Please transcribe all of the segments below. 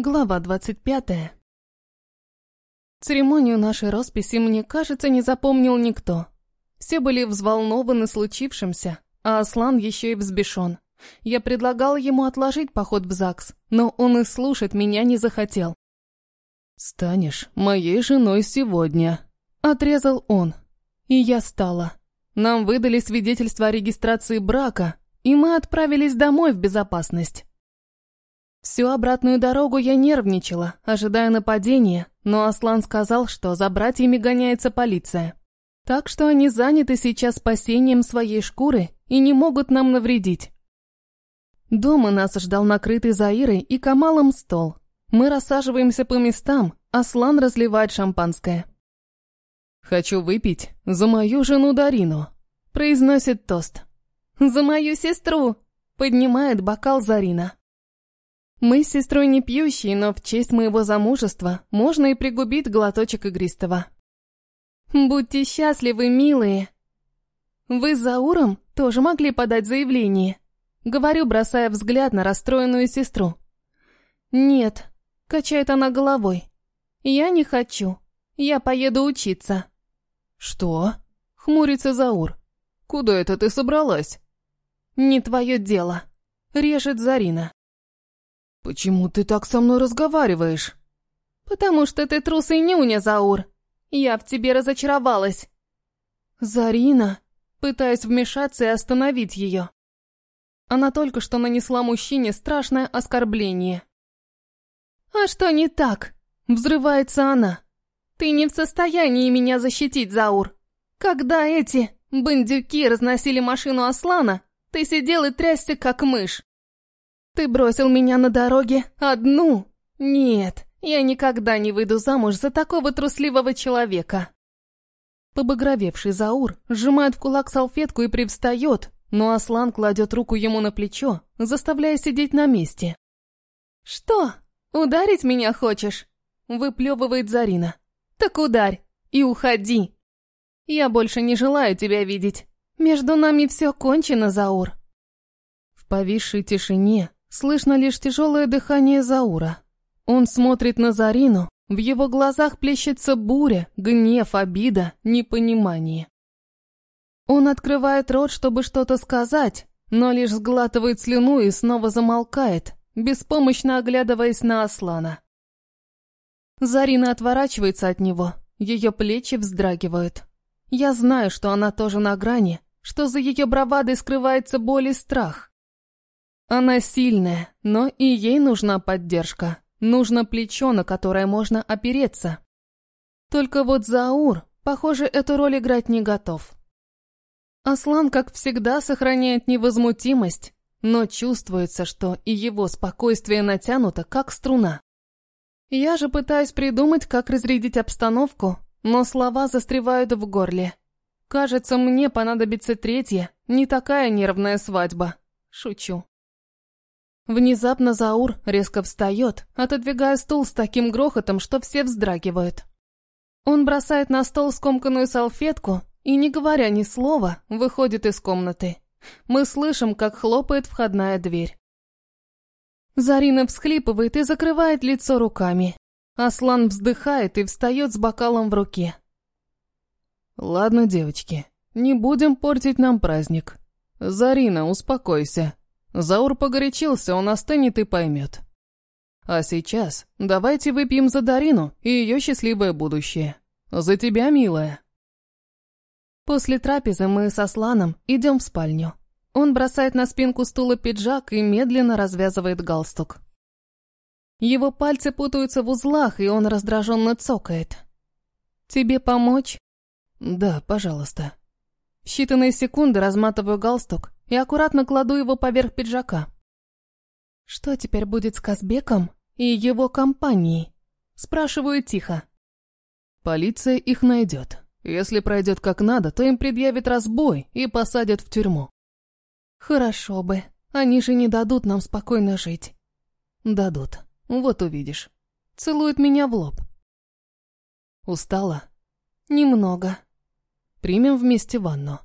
Глава двадцать пятая. Церемонию нашей росписи, мне кажется, не запомнил никто. Все были взволнованы случившимся, а Аслан еще и взбешен. Я предлагал ему отложить поход в ЗАГС, но он и слушать меня не захотел. «Станешь моей женой сегодня», — отрезал он. И я стала. Нам выдали свидетельство о регистрации брака, и мы отправились домой в безопасность. Всю обратную дорогу я нервничала, ожидая нападения, но Аслан сказал, что за братьями гоняется полиция. Так что они заняты сейчас спасением своей шкуры и не могут нам навредить. Дома нас ждал накрытый Заирой и Камалом стол. Мы рассаживаемся по местам, Аслан разливает шампанское. «Хочу выпить за мою жену Дарину», — произносит тост. «За мою сестру!» — поднимает бокал Зарина. Мы с сестрой не пьющие, но в честь моего замужества можно и пригубить глоточек игристого. Будьте счастливы, милые. Вы с Зауром тоже могли подать заявление. Говорю, бросая взгляд на расстроенную сестру. Нет, качает она головой. Я не хочу. Я поеду учиться. Что? Хмурится Заур. Куда это ты собралась? «Не твое дело», — режет Зарина. «Почему ты так со мной разговариваешь?» «Потому что ты трус и нюня, Заур. Я в тебе разочаровалась». «Зарина», пытаясь вмешаться и остановить ее. Она только что нанесла мужчине страшное оскорбление. «А что не так?» — взрывается она. «Ты не в состоянии меня защитить, Заур. Когда эти бандюки разносили машину Аслана, ты сидел и трясся, как мышь. Ты бросил меня на дороге одну. Нет, я никогда не выйду замуж за такого трусливого человека. Побагровевший Заур сжимает в кулак салфетку и привстает, но Аслан кладет руку ему на плечо, заставляя сидеть на месте. «Что, ударить меня хочешь?» — выплевывает Зарина. «Так ударь и уходи. Я больше не желаю тебя видеть. Между нами все кончено, Заур. В повисшей тишине слышно лишь тяжелое дыхание Заура. Он смотрит на Зарину, в его глазах плещется буря, гнев, обида, непонимание. Он открывает рот, чтобы что-то сказать, но лишь сглатывает слюну и снова замолкает, беспомощно оглядываясь на Аслана. Зарина отворачивается от него, ее плечи вздрагивают. Я знаю, что она тоже на грани, что за ее бравадой скрывается боль и страх. Она сильная, но и ей нужна поддержка. Нужно плечо, на которое можно опереться. Только вот Заур, похоже, эту роль играть не готов. Аслан, как всегда, сохраняет невозмутимость, но чувствуется, что и его спокойствие натянуто, как струна. Я же пытаюсь придумать, как разрядить обстановку, но слова застревают в горле. Кажется, мне понадобится третья, не такая нервная свадьба. Шучу. Внезапно Заур резко встает, отодвигая стул с таким грохотом, что все вздрагивают. Он бросает на стол скомканную салфетку и, не говоря ни слова, выходит из комнаты. Мы слышим, как хлопает входная дверь. Зарина всхлипывает и закрывает лицо руками. Аслан вздыхает и встает с бокалом в руке. «Ладно, девочки, не будем портить нам праздник. Зарина, успокойся. Заур погорячился, он остынет и поймет. А сейчас давайте выпьем за Дарину и ее счастливое будущее. За тебя, милая». После трапезы мы с Асланом идем в спальню. Он бросает на спинку стула пиджак и медленно развязывает галстук. Его пальцы путаются в узлах, и он раздраженно цокает. «Тебе помочь?» «Да, пожалуйста». В считанные секунды разматываю галстук и аккуратно кладу его поверх пиджака. «Что теперь будет с Казбеком и его компанией?» Спрашиваю тихо. «Полиция их найдет. Если пройдет как надо, то им предъявят разбой и посадят в тюрьму». «Хорошо бы. Они же не дадут нам спокойно жить». «Дадут. Вот увидишь». Целует меня в лоб. «Устала?» «Немного». Примем вместе ванну.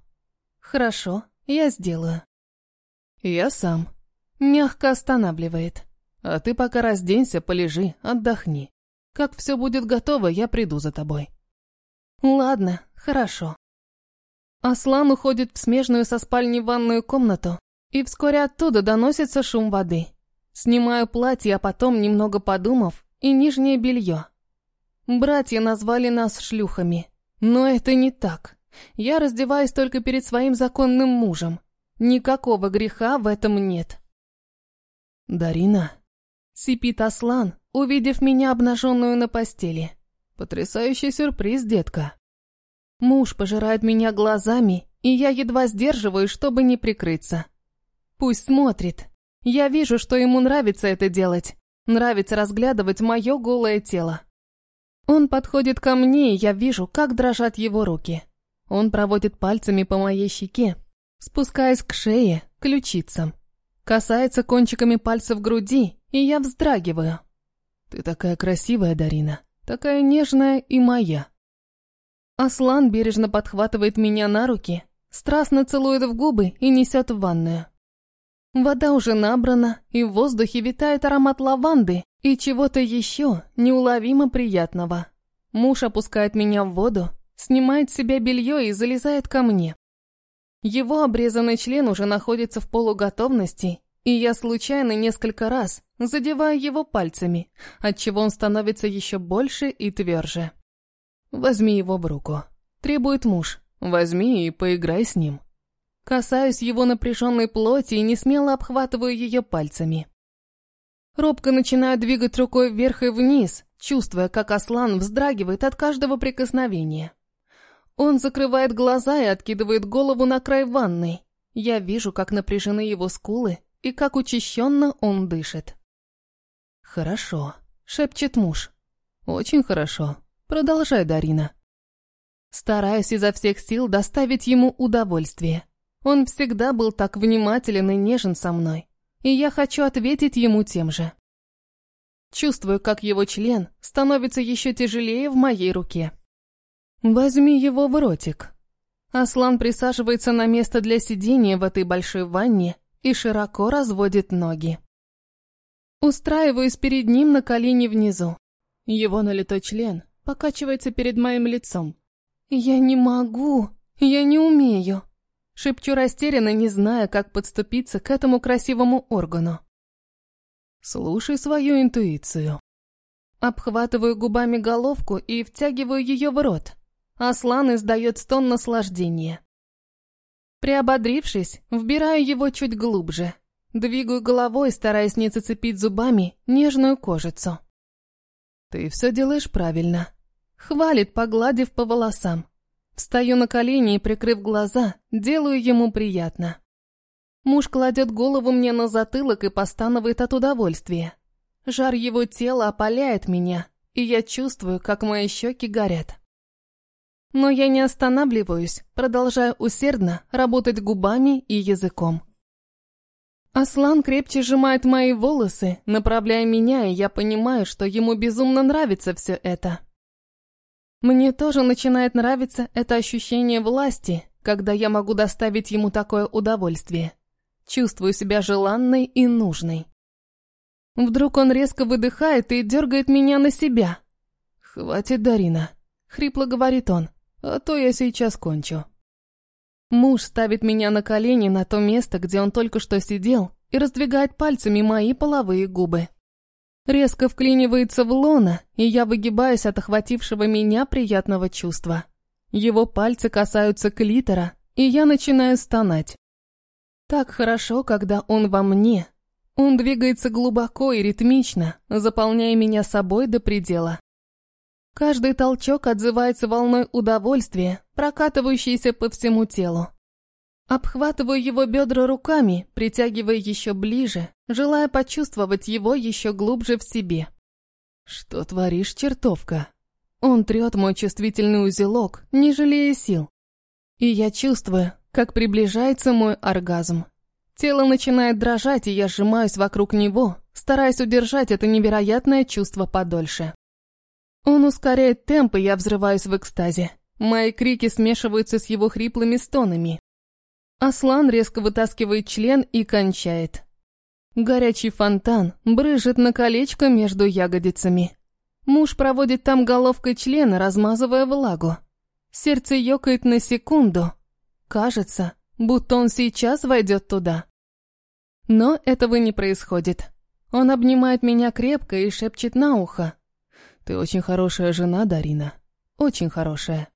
Хорошо, я сделаю. Я сам. Мягко останавливает. А ты пока разденься, полежи, отдохни. Как все будет готово, я приду за тобой. Ладно, хорошо. Аслан уходит в смежную со спальней ванную комнату, и вскоре оттуда доносится шум воды. Снимаю платье, а потом, немного подумав, и нижнее белье. Братья назвали нас шлюхами, но это не так. Я раздеваюсь только перед своим законным мужем. Никакого греха в этом нет. «Дарина», — сипит Аслан, увидев меня обнаженную на постели. «Потрясающий сюрприз, детка». Муж пожирает меня глазами, и я едва сдерживаю, чтобы не прикрыться. Пусть смотрит. Я вижу, что ему нравится это делать. Нравится разглядывать мое голое тело. Он подходит ко мне, и я вижу, как дрожат его руки. Он проводит пальцами по моей щеке, спускаясь к шее, ключицам. Касается кончиками пальцев груди, и я вздрагиваю. «Ты такая красивая, Дарина, такая нежная и моя». Аслан бережно подхватывает меня на руки, страстно целует в губы и несет в ванную. Вода уже набрана, и в воздухе витает аромат лаванды и чего-то еще неуловимо приятного. Муж опускает меня в воду, снимает с себя белье и залезает ко мне. Его обрезанный член уже находится в полуготовности, и я случайно несколько раз задеваю его пальцами, отчего он становится еще больше и тверже. «Возьми его в руку», — требует муж. «Возьми и поиграй с ним». Касаюсь его напряженной плоти и не смело обхватываю ее пальцами. Робко начинаю двигать рукой вверх и вниз, чувствуя, как Аслан вздрагивает от каждого прикосновения. Он закрывает глаза и откидывает голову на край ванной. Я вижу, как напряжены его скулы и как учащенно он дышит. «Хорошо», — шепчет муж. «Очень хорошо. Продолжай, Дарина». Стараюсь изо всех сил доставить ему удовольствие. Он всегда был так внимателен и нежен со мной, и я хочу ответить ему тем же. Чувствую, как его член становится еще тяжелее в моей руке. Возьми его в ротик. Аслан присаживается на место для сидения в этой большой ванне и широко разводит ноги. Устраиваюсь перед ним на колени внизу. Его налитой член покачивается перед моим лицом. Я не могу, я не умею. Шепчу растерянно, не зная, как подступиться к этому красивому органу. Слушай свою интуицию. Обхватываю губами головку и втягиваю ее в рот. Аслан издает стон наслаждения. Приободрившись, вбираю его чуть глубже. Двигаю головой, стараясь не зацепить зубами нежную кожицу. «Ты все делаешь правильно», — хвалит, погладив по волосам. Встаю на колени и, прикрыв глаза, делаю ему приятно. Муж кладет голову мне на затылок и постанывает от удовольствия. Жар его тела опаляет меня, и я чувствую, как мои щеки горят. Но я не останавливаюсь, продолжая усердно работать губами и языком. Аслан крепче сжимает мои волосы, направляя меня, и я понимаю, что ему безумно нравится все это. Мне тоже начинает нравиться это ощущение власти, когда я могу доставить ему такое удовольствие. Чувствую себя желанной и нужной. Вдруг он резко выдыхает и дергает меня на себя. «Хватит, Дарина», — хрипло говорит он а то я сейчас кончу. Муж ставит меня на колени на то место, где он только что сидел, и раздвигает пальцами мои половые губы. Резко вклинивается в лона, и я выгибаюсь от охватившего меня приятного чувства. Его пальцы касаются клитора, и я начинаю стонать. Так хорошо, когда он во мне. Он двигается глубоко и ритмично, заполняя меня собой до предела. Каждый толчок отзывается волной удовольствия, прокатывающейся по всему телу. Обхватываю его бедра руками, притягивая еще ближе, желая почувствовать его еще глубже в себе. «Что творишь, чертовка?» Он трет мой чувствительный узелок, не жалея сил. И я чувствую, как приближается мой оргазм. Тело начинает дрожать, и я сжимаюсь вокруг него, стараясь удержать это невероятное чувство подольше. Он ускоряет темп, и я взрываюсь в экстазе. Мои крики смешиваются с его хриплыми стонами. Аслан резко вытаскивает член и кончает. Горячий фонтан брыжет на колечко между ягодицами. Муж проводит там головкой члена, размазывая влагу. Сердце ёкает на секунду. Кажется, будто он сейчас войдет туда. Но этого не происходит. Он обнимает меня крепко и шепчет на ухо. «Ты очень хорошая жена, Дарина. Очень хорошая».